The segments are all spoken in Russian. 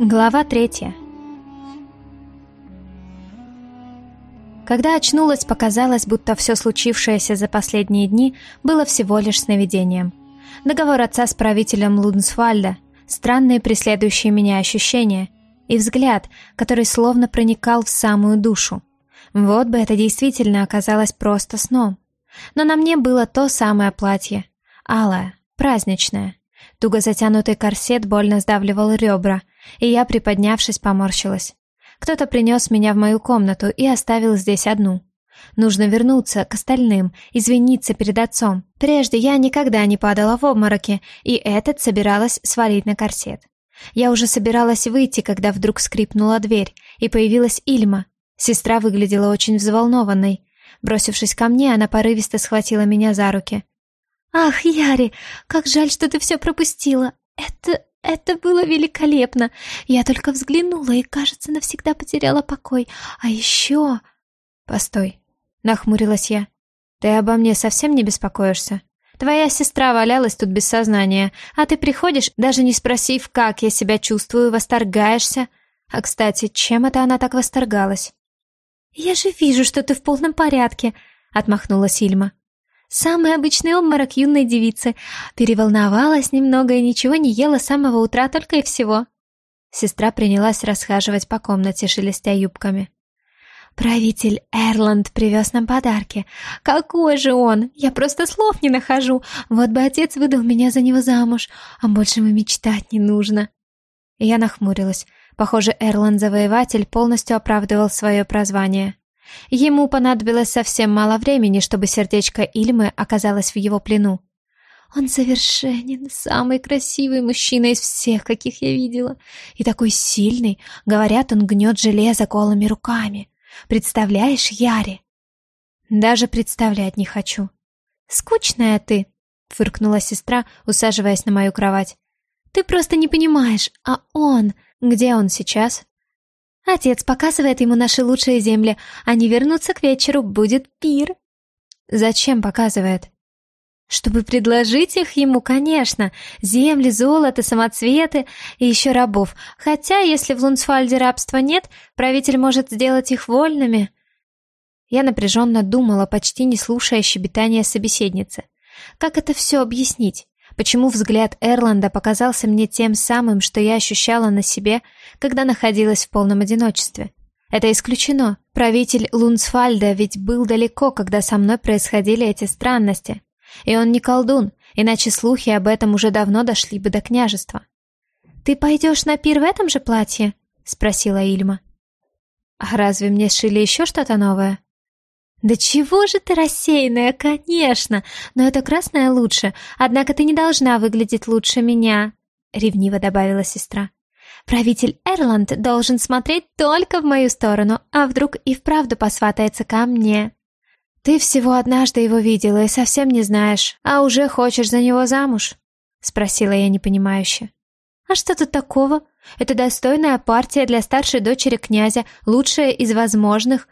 Глава третья. Когда очнулась, показалось, будто все случившееся за последние дни было всего лишь сновидением. Договор отца с правителем Лунсвальда, странные преследующие меня ощущения и взгляд, который словно проникал в самую душу. Вот бы это действительно оказалось просто сном. Но на мне было то самое платье, алое, праздничное. Туго затянутый корсет больно сдавливал ребра, и я, приподнявшись, поморщилась. Кто-то принес меня в мою комнату и оставил здесь одну. Нужно вернуться к остальным, извиниться перед отцом. Прежде я никогда не падала в обмороки, и этот собиралась свалить на корсет. Я уже собиралась выйти, когда вдруг скрипнула дверь, и появилась Ильма. Сестра выглядела очень взволнованной. Бросившись ко мне, она порывисто схватила меня за руки. «Ах, Яри, как жаль, что ты все пропустила. Это... это было великолепно. Я только взглянула и, кажется, навсегда потеряла покой. А еще...» «Постой», — нахмурилась я. «Ты обо мне совсем не беспокоишься? Твоя сестра валялась тут без сознания, а ты приходишь, даже не спросив, как я себя чувствую, восторгаешься. А, кстати, чем это она так восторгалась?» «Я же вижу, что ты в полном порядке», — отмахнулась Ильма. Самый обычный обморок юной девицы. Переволновалась немного и ничего не ела с самого утра только и всего. Сестра принялась расхаживать по комнате, шелестя юбками. «Правитель Эрланд привез нам подарки. Какой же он! Я просто слов не нахожу. Вот бы отец выдал меня за него замуж, а больше мы мечтать не нужно». Я нахмурилась. Похоже, Эрланд-завоеватель полностью оправдывал свое прозвание. Ему понадобилось совсем мало времени, чтобы сердечко Ильмы оказалось в его плену. Он совершенен, самый красивый мужчина из всех, каких я видела. И такой сильный. Говорят, он гнет железо голыми руками. Представляешь, Яри? Даже представлять не хочу. Скучная ты, фыркнула сестра, усаживаясь на мою кровать. Ты просто не понимаешь, а он... Где он сейчас? Отец показывает ему наши лучшие земли. Они вернутся к вечеру, будет пир. Зачем показывает? Чтобы предложить их ему, конечно. Земли, золото, самоцветы и еще рабов. Хотя, если в Лунсфальде рабства нет, правитель может сделать их вольными. Я напряженно думала, почти не слушая щебетания собеседницы. Как это все объяснить? Почему взгляд Эрланда показался мне тем самым, что я ощущала на себе, когда находилась в полном одиночестве? Это исключено. Правитель Лунсфальда ведь был далеко, когда со мной происходили эти странности. И он не колдун, иначе слухи об этом уже давно дошли бы до княжества. «Ты пойдешь на пир в этом же платье?» — спросила Ильма. «А разве мне сшили еще что-то новое?» «Да чего же ты рассеянная, конечно! Но это красное лучше, однако ты не должна выглядеть лучше меня», — ревниво добавила сестра. «Правитель Эрланд должен смотреть только в мою сторону, а вдруг и вправду посватается ко мне». «Ты всего однажды его видела и совсем не знаешь, а уже хочешь за него замуж?» — спросила я непонимающе. «А что тут такого? Это достойная партия для старшей дочери князя, лучшая из возможных,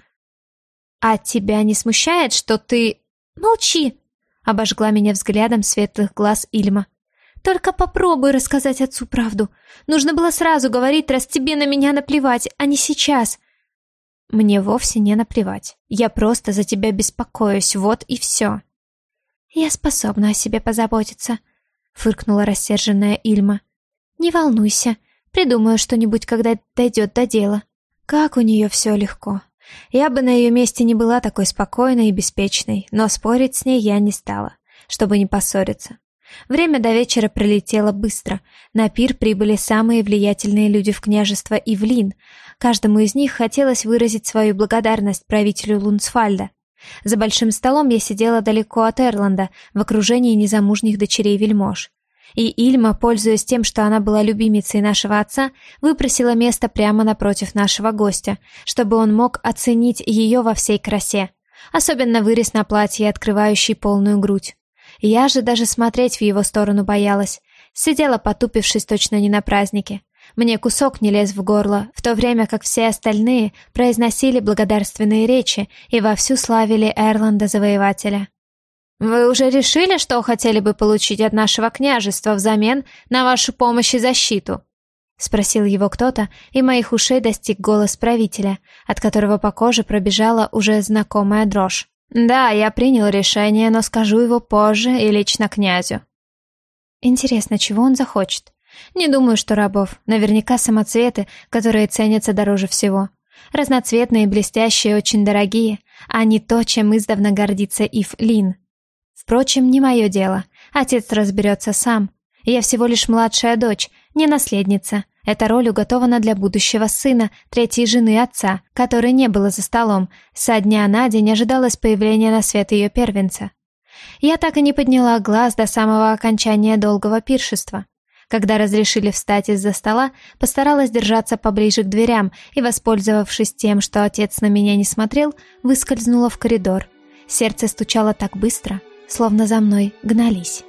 «А тебя не смущает, что ты...» «Молчи!» — обожгла меня взглядом светлых глаз Ильма. «Только попробуй рассказать отцу правду. Нужно было сразу говорить, раз тебе на меня наплевать, а не сейчас». «Мне вовсе не наплевать. Я просто за тебя беспокоюсь, вот и все». «Я способна о себе позаботиться», — фыркнула рассерженная Ильма. «Не волнуйся, придумаю что-нибудь, когда дойдет до дела». Как у нее все легко. Я бы на ее месте не была такой спокойной и беспечной, но спорить с ней я не стала, чтобы не поссориться. Время до вечера пролетело быстро. На пир прибыли самые влиятельные люди в княжество Ивлин. Каждому из них хотелось выразить свою благодарность правителю Лунсфальда. За большим столом я сидела далеко от Эрланда, в окружении незамужних дочерей вельмож. И Ильма, пользуясь тем, что она была любимицей нашего отца, выпросила место прямо напротив нашего гостя, чтобы он мог оценить ее во всей красе. Особенно вырез на платье, открывающий полную грудь. Я же даже смотреть в его сторону боялась. Сидела, потупившись точно не на празднике. Мне кусок не лез в горло, в то время как все остальные произносили благодарственные речи и вовсю славили Эрланда-завоевателя. Вы уже решили, что хотели бы получить от нашего княжества взамен на вашу помощь и защиту? — спросил его кто-то, и моих ушей достиг голос правителя, от которого по коже пробежала уже знакомая дрожь. «Да, я принял решение, но скажу его позже и лично князю». Интересно, чего он захочет? Не думаю, что рабов. Наверняка самоцветы, которые ценятся дороже всего. Разноцветные блестящие очень дорогие, а не то, чем издавна гордится Ив Лин. Впрочем, не мое дело. Отец разберется сам. Я всего лишь младшая дочь, не наследница. Эта роль уготована для будущего сына, третьей жены отца, которой не было за столом. Со дня на день ожидалось появление на свет ее первенца. Я так и не подняла глаз до самого окончания долгого пиршества. Когда разрешили встать из-за стола, постаралась держаться поближе к дверям и, воспользовавшись тем, что отец на меня не смотрел, выскользнула в коридор. Сердце стучало так быстро, словно за мной гнались.